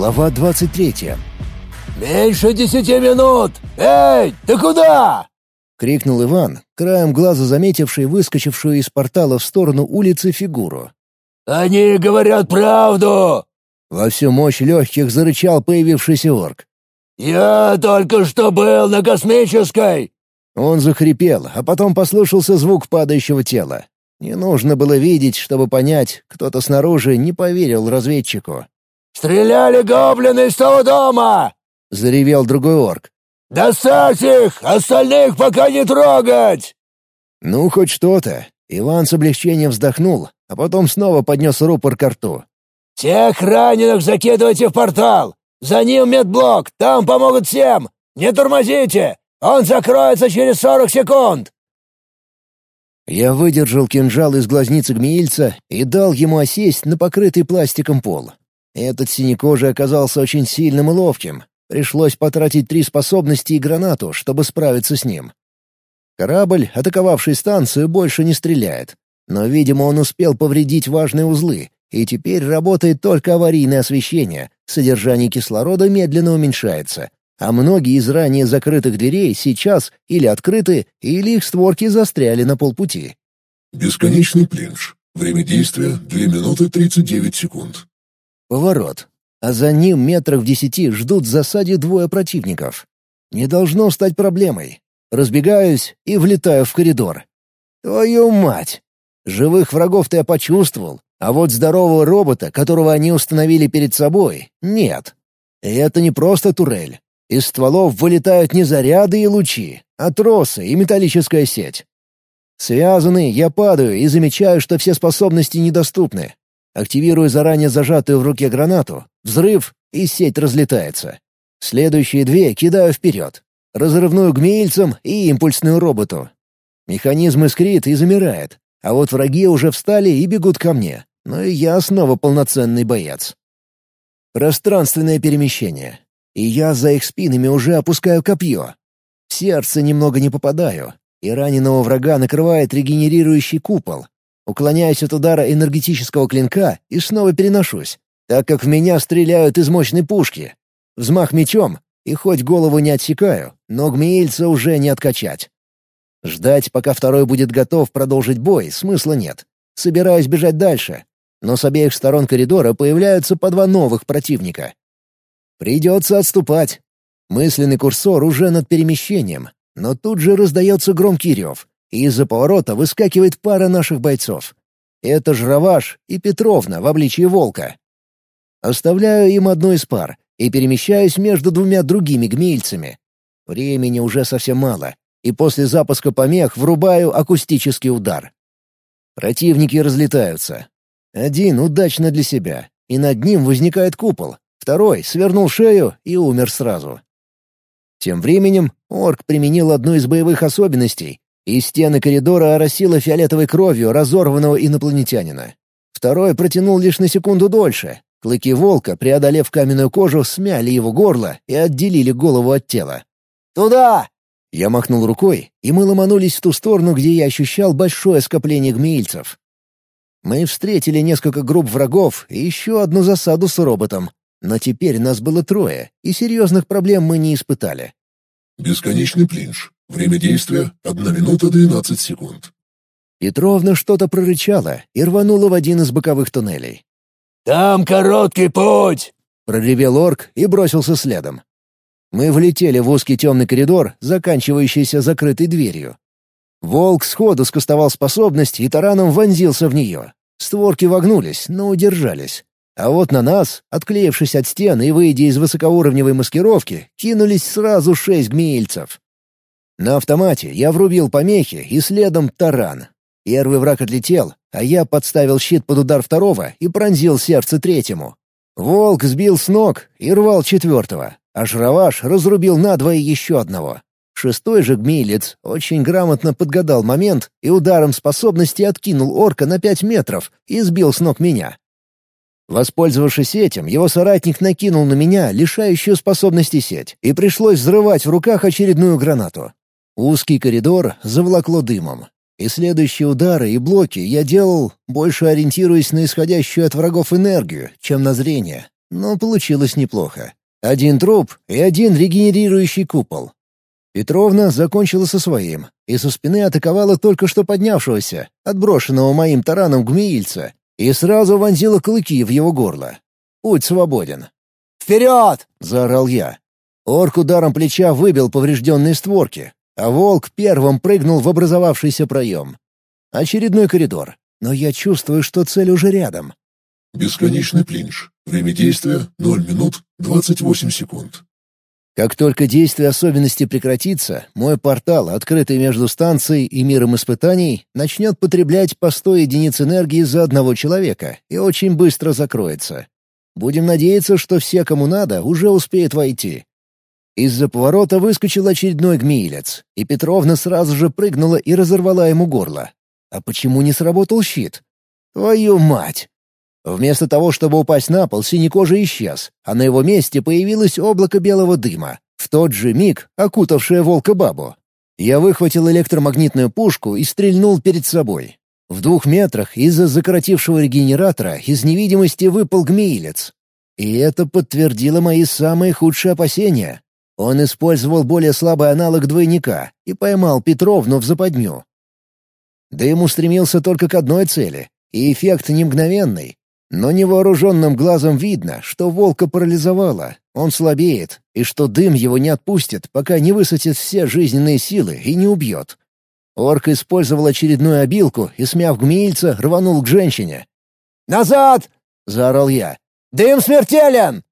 Глава 23. «Меньше десяти минут! Эй, ты куда?» — крикнул Иван, краем глаза заметивший выскочившую из портала в сторону улицы фигуру. «Они говорят правду!» Во всю мощь легких зарычал появившийся орк. «Я только что был на космической!» Он захрипел, а потом послышался звук падающего тела. Не нужно было видеть, чтобы понять, кто-то снаружи не поверил разведчику. «Стреляли гоблины из того дома!» — заревел другой орк. «Достать их! Остальных пока не трогать!» Ну, хоть что-то. Иван с облегчением вздохнул, а потом снова поднес рупор к рту. «Тех раненых закидывайте в портал! За ним медблок, там помогут всем! Не тормозите! Он закроется через сорок секунд!» Я выдержал кинжал из глазницы гмеильца и дал ему осесть на покрытый пластиком пол. Этот синекожий оказался очень сильным и ловким. Пришлось потратить три способности и гранату, чтобы справиться с ним. Корабль, атаковавший станцию, больше не стреляет. Но, видимо, он успел повредить важные узлы, и теперь работает только аварийное освещение, содержание кислорода медленно уменьшается, а многие из ранее закрытых дверей сейчас или открыты, или их створки застряли на полпути. Бесконечный плинж. Время действия — 2 минуты 39 секунд. Поворот. А за ним метрах в десяти ждут в засаде двое противников. Не должно стать проблемой. Разбегаюсь и влетаю в коридор. Твою мать! Живых врагов-то я почувствовал, а вот здорового робота, которого они установили перед собой, нет. И это не просто турель. Из стволов вылетают не заряды и лучи, а тросы и металлическая сеть. Связанный, я падаю и замечаю, что все способности недоступны. Активирую заранее зажатую в руке гранату, взрыв, и сеть разлетается. Следующие две кидаю вперед. Разрывную гмеильцам и импульсную роботу. Механизм искрит и замирает, а вот враги уже встали и бегут ко мне. Но и я снова полноценный боец. Пространственное перемещение. И я за их спинами уже опускаю копье. В сердце немного не попадаю, и раненого врага накрывает регенерирующий купол, Уклоняюсь от удара энергетического клинка и снова переношусь, так как в меня стреляют из мощной пушки. Взмах мечом, и хоть голову не отсекаю, но гмеильца уже не откачать. Ждать, пока второй будет готов продолжить бой, смысла нет. Собираюсь бежать дальше, но с обеих сторон коридора появляются по два новых противника. Придется отступать. Мысленный курсор уже над перемещением, но тут же раздается громкий рев и из-за поворота выскакивает пара наших бойцов. Это Жраваш и Петровна в обличии волка. Оставляю им одну из пар и перемещаюсь между двумя другими гмельцами. Времени уже совсем мало, и после запуска помех врубаю акустический удар. Противники разлетаются. Один удачно для себя, и над ним возникает купол. Второй свернул шею и умер сразу. Тем временем орк применил одну из боевых особенностей и стены коридора оросило фиолетовой кровью разорванного инопланетянина. Второй протянул лишь на секунду дольше. Клыки волка, преодолев каменную кожу, смяли его горло и отделили голову от тела. «Туда!» Я махнул рукой, и мы ломанулись в ту сторону, где я ощущал большое скопление гмеильцев. Мы встретили несколько групп врагов и еще одну засаду с роботом. Но теперь нас было трое, и серьезных проблем мы не испытали. Бесконечный плинж. Время действия — одна минута двенадцать секунд. Петровна что-то прорычала и рванула в один из боковых туннелей. «Там короткий путь!» — проревел орк и бросился следом. Мы влетели в узкий темный коридор, заканчивающийся закрытой дверью. Волк сходу скостовал способность и тараном вонзился в нее. Створки вогнулись, но удержались. А вот на нас, отклеившись от стены и выйдя из высокоуровневой маскировки, кинулись сразу шесть гмеильцев. На автомате я врубил помехи и следом таран. Первый враг отлетел, а я подставил щит под удар второго и пронзил сердце третьему. Волк сбил с ног и рвал четвертого, а Шраваш разрубил надвое еще одного. Шестой же гмилец очень грамотно подгадал момент и ударом способности откинул орка на пять метров и сбил с ног меня. Воспользовавшись этим, его соратник накинул на меня лишающую способности сеть, и пришлось взрывать в руках очередную гранату. Узкий коридор заволокло дымом. И следующие удары и блоки я делал, больше ориентируясь на исходящую от врагов энергию, чем на зрение. но получилось неплохо. Один труп и один регенерирующий купол. Петровна закончила со своим и со спины атаковала только что поднявшегося, отброшенного моим тараном гмеильца, и сразу вонзила клыки в его горло. Путь свободен. «Вперед!» — заорал я. Орк ударом плеча выбил поврежденные створки, а волк первым прыгнул в образовавшийся проем. Очередной коридор, но я чувствую, что цель уже рядом. Бесконечный плинж. Время действия — 0 минут 28 секунд. Как только действие особенности прекратится, мой портал, открытый между станцией и миром испытаний, начнет потреблять по 100 единиц энергии за одного человека и очень быстро закроется. Будем надеяться, что все, кому надо, уже успеют войти. Из-за поворота выскочил очередной гмилец, и Петровна сразу же прыгнула и разорвала ему горло. А почему не сработал щит? Твою мать! Вместо того, чтобы упасть на пол, синекожий исчез, а на его месте появилось облако белого дыма, в тот же миг окутавшее волка-бабу. Я выхватил электромагнитную пушку и стрельнул перед собой. В двух метрах из-за закоротившего регенератора из невидимости выпал гмеилец. И это подтвердило мои самые худшие опасения. Он использовал более слабый аналог двойника и поймал Петровну в западню. Дым устремился только к одной цели, и эффект не мгновенный, но невооруженным глазом видно, что волка парализовало, он слабеет, и что дым его не отпустит, пока не высадит все жизненные силы и не убьет. Орк использовал очередную обилку и, смяв гмильца, рванул к женщине. «Назад!» — заорал я. «Дым смертелен!»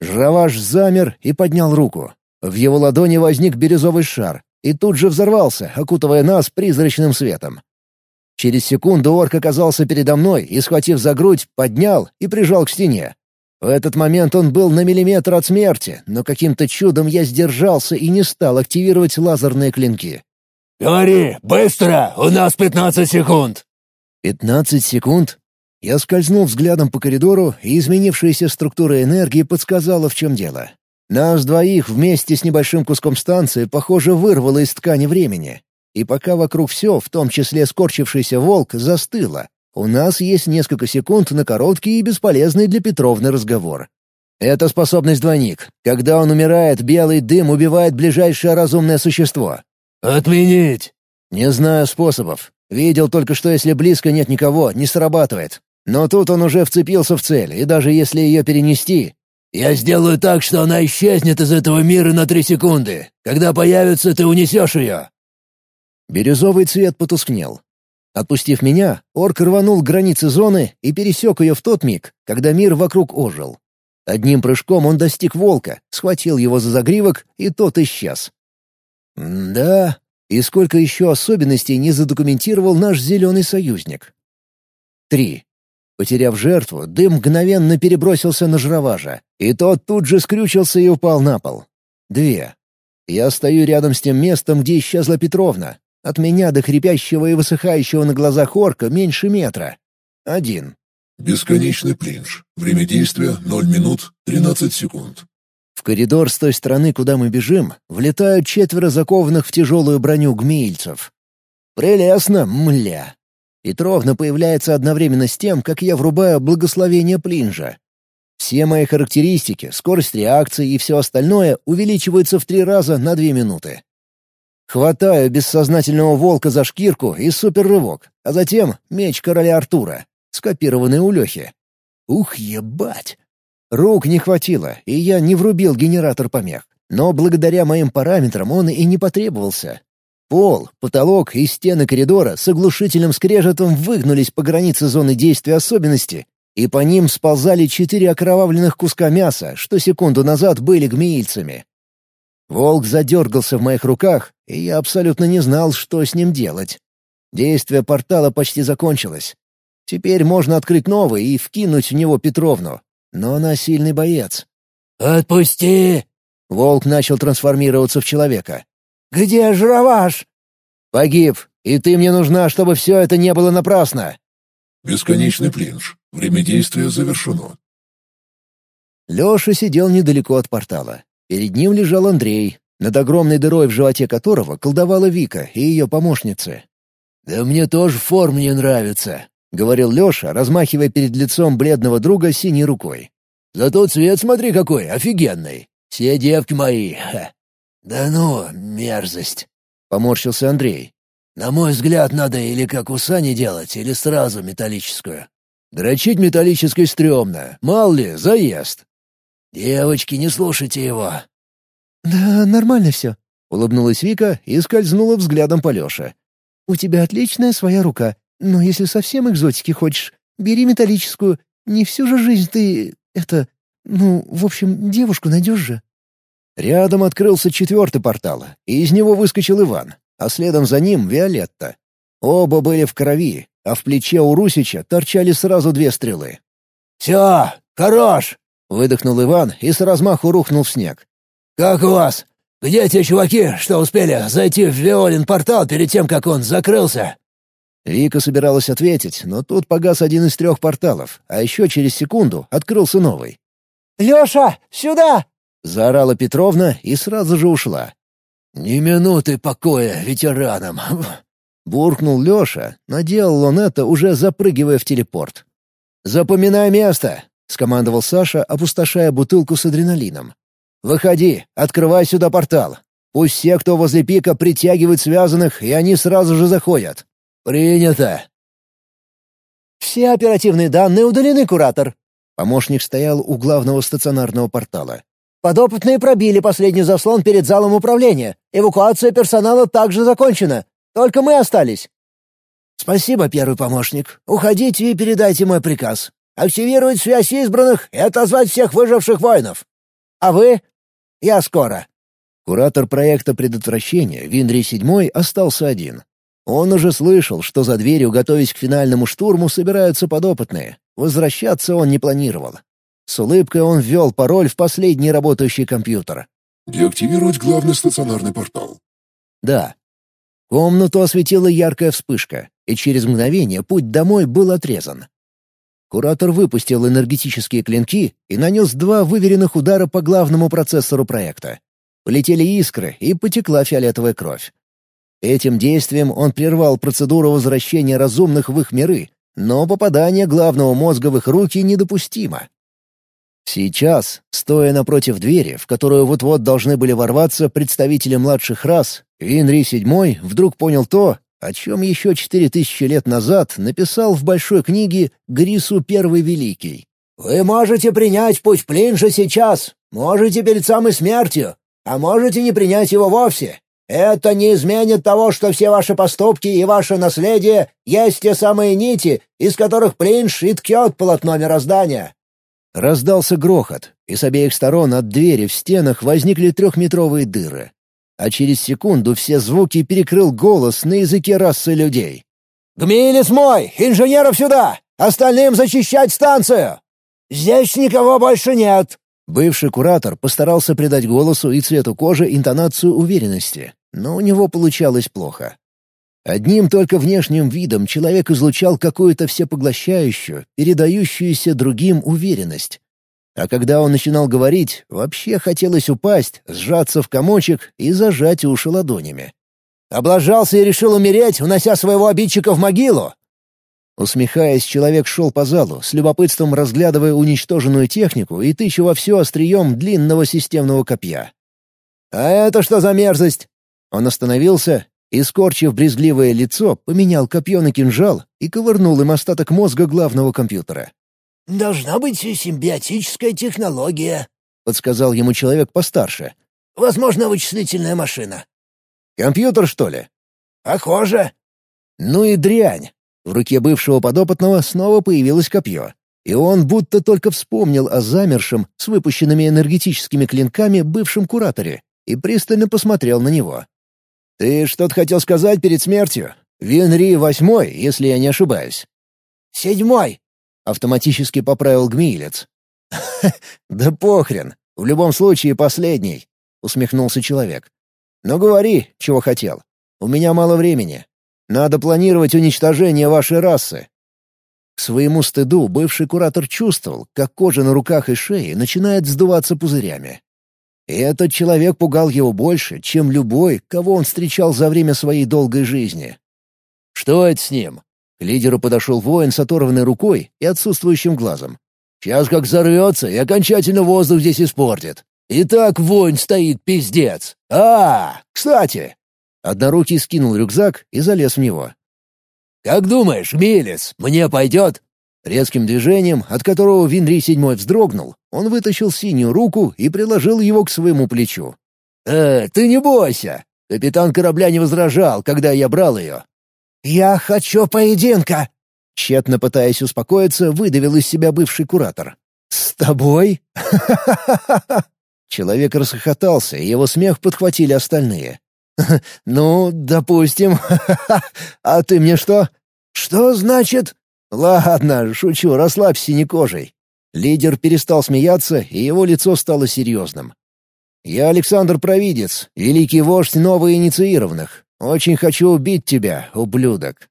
Жраваш замер и поднял руку. В его ладони возник бирюзовый шар и тут же взорвался, окутывая нас призрачным светом. Через секунду орк оказался передо мной и, схватив за грудь, поднял и прижал к стене. В этот момент он был на миллиметр от смерти, но каким-то чудом я сдержался и не стал активировать лазерные клинки. «Говори, быстро! У нас пятнадцать секунд!» «Пятнадцать секунд?» Я скользнул взглядом по коридору, и изменившаяся структура энергии подсказала, в чем дело. Нас двоих вместе с небольшим куском станции, похоже, вырвало из ткани времени. И пока вокруг все, в том числе скорчившийся волк, застыло, у нас есть несколько секунд на короткий и бесполезный для Петровны разговор. Это способность двойник. Когда он умирает, белый дым убивает ближайшее разумное существо. «Отменить!» «Не знаю способов. Видел только, что если близко нет никого, не срабатывает. Но тут он уже вцепился в цель, и даже если ее перенести...» «Я сделаю так, что она исчезнет из этого мира на три секунды. Когда появится, ты унесешь ее. Бирюзовый цвет потускнел. Отпустив меня, орк рванул границы зоны и пересек ее в тот миг, когда мир вокруг ожил. Одним прыжком он достиг волка, схватил его за загривок, и тот исчез. Да, и сколько еще особенностей не задокументировал наш зеленый союзник. Три. Потеряв жертву, дым мгновенно перебросился на жраважа, и тот тут же скрючился и упал на пол. Две. Я стою рядом с тем местом, где исчезла Петровна, от меня до хрипящего и высыхающего на глазах орка меньше метра. Один. Бесконечный плинж. Время действия — 0 минут 13 секунд. В коридор с той стороны, куда мы бежим, влетают четверо закованных в тяжелую броню гмеильцев. Прелестно, мля. Петровна появляется одновременно с тем, как я врубаю благословение плинжа. Все мои характеристики, скорость реакции и все остальное увеличиваются в три раза на две минуты. Хватаю бессознательного волка за шкирку и суперрывок, а затем меч короля Артура, скопированный у Лехи. Ух, ебать! Рук не хватило, и я не врубил генератор помех. Но благодаря моим параметрам он и не потребовался. Пол, потолок и стены коридора с оглушительным скрежетом выгнулись по границе зоны действия особенности, и по ним сползали четыре окровавленных куска мяса, что секунду назад были гмеильцами. Волк задергался в моих руках, и я абсолютно не знал, что с ним делать. Действие портала почти закончилось. Теперь можно открыть новый и вкинуть в него Петровну. Но она сильный боец. «Отпусти!» Волк начал трансформироваться в человека. «Где жраваш?» «Погиб, и ты мне нужна, чтобы все это не было напрасно!» Бесконечный плинж. Время действия завершено. Леша сидел недалеко от портала. Перед ним лежал Андрей, над огромной дырой в животе которого колдовала Вика и ее помощницы. «Да мне тоже форм не нравится», — говорил Леша, размахивая перед лицом бледного друга синей рукой. Зато цвет смотри какой, офигенный. Все девки мои. Ха. Да ну, мерзость. Поморщился Андрей. На мой взгляд, надо или как у Сани делать, или сразу металлическую. Дрочить металлической стрёмно. Мало ли, заезд. Девочки, не слушайте его. «Да нормально все», — улыбнулась Вика и скользнула взглядом по Лёше. «У тебя отличная своя рука, но если совсем экзотики хочешь, бери металлическую. Не всю же жизнь ты... это... ну, в общем, девушку найдешь же». Рядом открылся четвертый портал, и из него выскочил Иван, а следом за ним — Виолетта. Оба были в крови, а в плече у Русича торчали сразу две стрелы. «Все, хорош!» — выдохнул Иван и с размаху рухнул в снег. «Как у вас? Где те чуваки, что успели зайти в Виолин портал перед тем, как он закрылся?» Вика собиралась ответить, но тут погас один из трех порталов, а еще через секунду открылся новый. «Леша, сюда!» — заорала Петровна и сразу же ушла. «Ни минуты покоя ветеранам!» — буркнул Леша, но делал он это, уже запрыгивая в телепорт. «Запоминай место!» — скомандовал Саша, опустошая бутылку с адреналином. «Выходи, открывай сюда портал. Пусть все, кто возле пика, притягивают связанных, и они сразу же заходят. «Принято!» «Все оперативные данные удалены, куратор!» Помощник стоял у главного стационарного портала. «Подопытные пробили последний заслон перед залом управления. Эвакуация персонала также закончена. Только мы остались». «Спасибо, первый помощник. Уходите и передайте мой приказ. Активировать связь избранных и отозвать всех выживших воинов. А вы? Я скоро». Куратор проекта предотвращения Винри-7 остался один. Он уже слышал, что за дверью, готовясь к финальному штурму, собираются подопытные. Возвращаться он не планировал. С улыбкой он ввел пароль в последний работающий компьютер. «Деактивировать главный стационарный портал». «Да». Комнату осветила яркая вспышка, и через мгновение путь домой был отрезан. Куратор выпустил энергетические клинки и нанес два выверенных удара по главному процессору проекта. Полетели искры, и потекла фиолетовая кровь. Этим действием он прервал процедуру возвращения разумных в их миры, но попадание главного мозга в их руки недопустимо. Сейчас, стоя напротив двери, в которую вот-вот должны были ворваться представители младших рас, Винри VII вдруг понял то, о чем еще четыре тысячи лет назад написал в большой книге Грису Первый Великий. «Вы можете принять путь Плинжа сейчас, можете перед самой смертью, а можете не принять его вовсе. Это не изменит того, что все ваши поступки и ваше наследие есть те самые нити, из которых Плинш и ткет полотно мироздания». Раздался грохот, и с обеих сторон от двери в стенах возникли трехметровые дыры. А через секунду все звуки перекрыл голос на языке расы людей. «Гмилис мой! Инженеров сюда! Остальным зачищать станцию! Здесь никого больше нет!» Бывший куратор постарался придать голосу и цвету кожи интонацию уверенности, но у него получалось плохо. Одним только внешним видом человек излучал какую-то всепоглощающую, передающуюся другим уверенность. А когда он начинал говорить, вообще хотелось упасть, сжаться в комочек и зажать уши ладонями. «Облажался и решил умереть, унося своего обидчика в могилу!» Усмехаясь, человек шел по залу, с любопытством разглядывая уничтоженную технику и тыча во все острием длинного системного копья. «А это что за мерзость?» Он остановился и, скорчив брезгливое лицо, поменял копье на кинжал и ковырнул им остаток мозга главного компьютера. «Должна быть симбиотическая технология», — подсказал ему человек постарше. «Возможно, вычислительная машина». «Компьютер, что ли?» «Похоже». «Ну и дрянь». В руке бывшего подопытного снова появилось копье, и он будто только вспомнил о замершем с выпущенными энергетическими клинками бывшем кураторе и пристально посмотрел на него. «Ты что-то хотел сказать перед смертью? Венри восьмой, если я не ошибаюсь». «Седьмой», — автоматически поправил Гмилец. «Да похрен. В любом случае последний», — усмехнулся человек. «Но говори, чего хотел. У меня мало времени. Надо планировать уничтожение вашей расы». К своему стыду бывший куратор чувствовал, как кожа на руках и шее начинает сдуваться пузырями. Этот человек пугал его больше, чем любой, кого он встречал за время своей долгой жизни. «Что это с ним?» К лидеру подошел воин с оторванной рукой и отсутствующим глазом. Сейчас как взорвется и окончательно воздух здесь испортит. И так стоит пиздец. А, кстати!» Однорукий скинул рюкзак и залез в него. «Как думаешь, Милец, мне пойдет?» Резким движением, от которого Винри седьмой вздрогнул, он вытащил синюю руку и приложил его к своему плечу. «Э, ты не бойся! Капитан корабля не возражал, когда я брал ее». «Я хочу поединка!» Тщетно пытаясь успокоиться, выдавил из себя бывший куратор. «С тобой?» Человек расхохотался, и его смех подхватили остальные. «Ну, допустим. А ты мне что?» «Что значит?» «Ладно, шучу, расслабься синекожей». Лидер перестал смеяться, и его лицо стало серьезным. «Я Александр Провидец, великий вождь новоинициированных. Очень хочу убить тебя, ублюдок.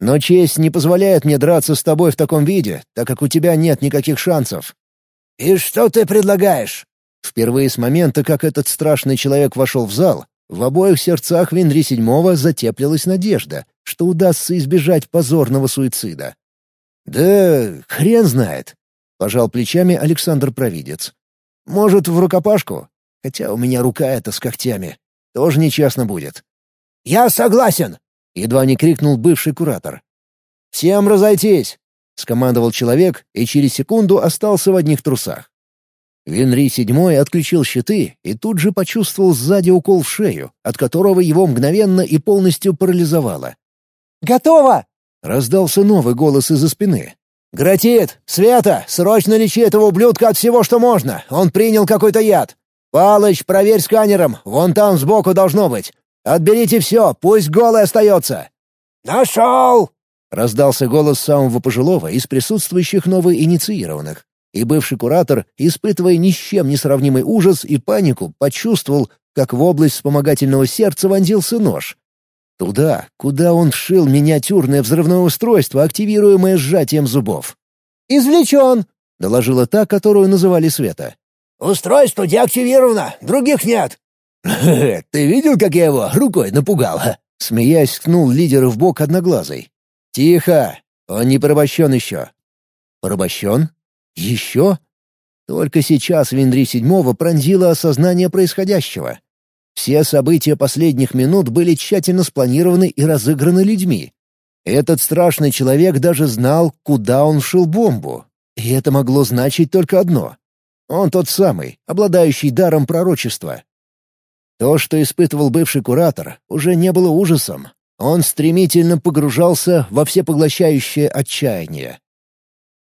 Но честь не позволяет мне драться с тобой в таком виде, так как у тебя нет никаких шансов». «И что ты предлагаешь?» Впервые с момента, как этот страшный человек вошел в зал, в обоих сердцах Венри Седьмого затеплилась надежда, что удастся избежать позорного суицида. «Да хрен знает», — пожал плечами Александр Провидец. «Может, в рукопашку? Хотя у меня рука эта с когтями. Тоже нечестно будет». «Я согласен!» — едва не крикнул бывший куратор. «Всем разойтись!» — скомандовал человек и через секунду остался в одних трусах. Венри седьмой отключил щиты и тут же почувствовал сзади укол в шею, от которого его мгновенно и полностью парализовало. «Готово!» — раздался новый голос из-за спины. «Гратит! Света! Срочно лечи этого ублюдка от всего, что можно! Он принял какой-то яд! Палыч, проверь сканером! Вон там сбоку должно быть! Отберите все, пусть голый остается!» «Нашел!» — раздался голос самого пожилого из присутствующих новоинициированных и бывший куратор, испытывая ни с чем не ужас и панику, почувствовал, как в область вспомогательного сердца вонзился нож. Туда, куда он вшил миниатюрное взрывное устройство, активируемое сжатием зубов. «Извлечен!» — доложила та, которую называли Света. «Устройство деактивировано, других нет!» «Ты видел, как я его рукой напугал?» Смеясь, ткнул лидера в бок одноглазый. «Тихо! Он не порабощен еще». «Порабощен? Еще?» Только сейчас Виндри Седьмого пронзило осознание происходящего. Все события последних минут были тщательно спланированы и разыграны людьми. Этот страшный человек даже знал, куда он шил бомбу. И это могло значить только одно. Он тот самый, обладающий даром пророчества. То, что испытывал бывший куратор, уже не было ужасом. Он стремительно погружался во всепоглощающее отчаяние.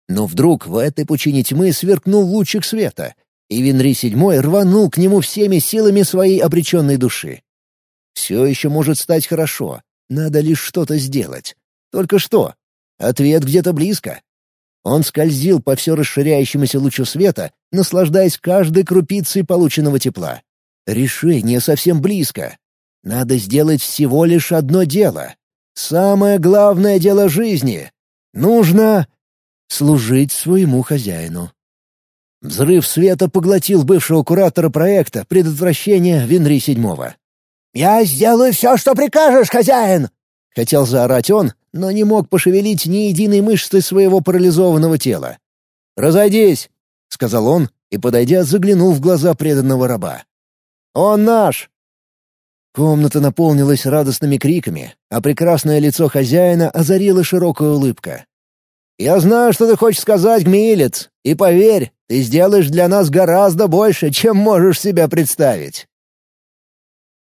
Но вдруг в этой пучине тьмы сверкнул лучик света, и Венри седьмой рванул к нему всеми силами своей обреченной души. Все еще может стать хорошо, надо лишь что-то сделать. Только что? Ответ где-то близко. Он скользил по все расширяющемуся лучу света, наслаждаясь каждой крупицей полученного тепла. Решение совсем близко. Надо сделать всего лишь одно дело. Самое главное дело жизни. Нужно служить своему хозяину. Взрыв света поглотил бывшего куратора проекта предотвращения Венри седьмого. «Я сделаю все, что прикажешь, хозяин!» Хотел заорать он, но не мог пошевелить ни единой мышцы своего парализованного тела. «Разойдись!» — сказал он и, подойдя, заглянул в глаза преданного раба. «Он наш!» Комната наполнилась радостными криками, а прекрасное лицо хозяина озарила широкая улыбка. «Я знаю, что ты хочешь сказать, гмилец, и поверь, ты сделаешь для нас гораздо больше, чем можешь себя представить».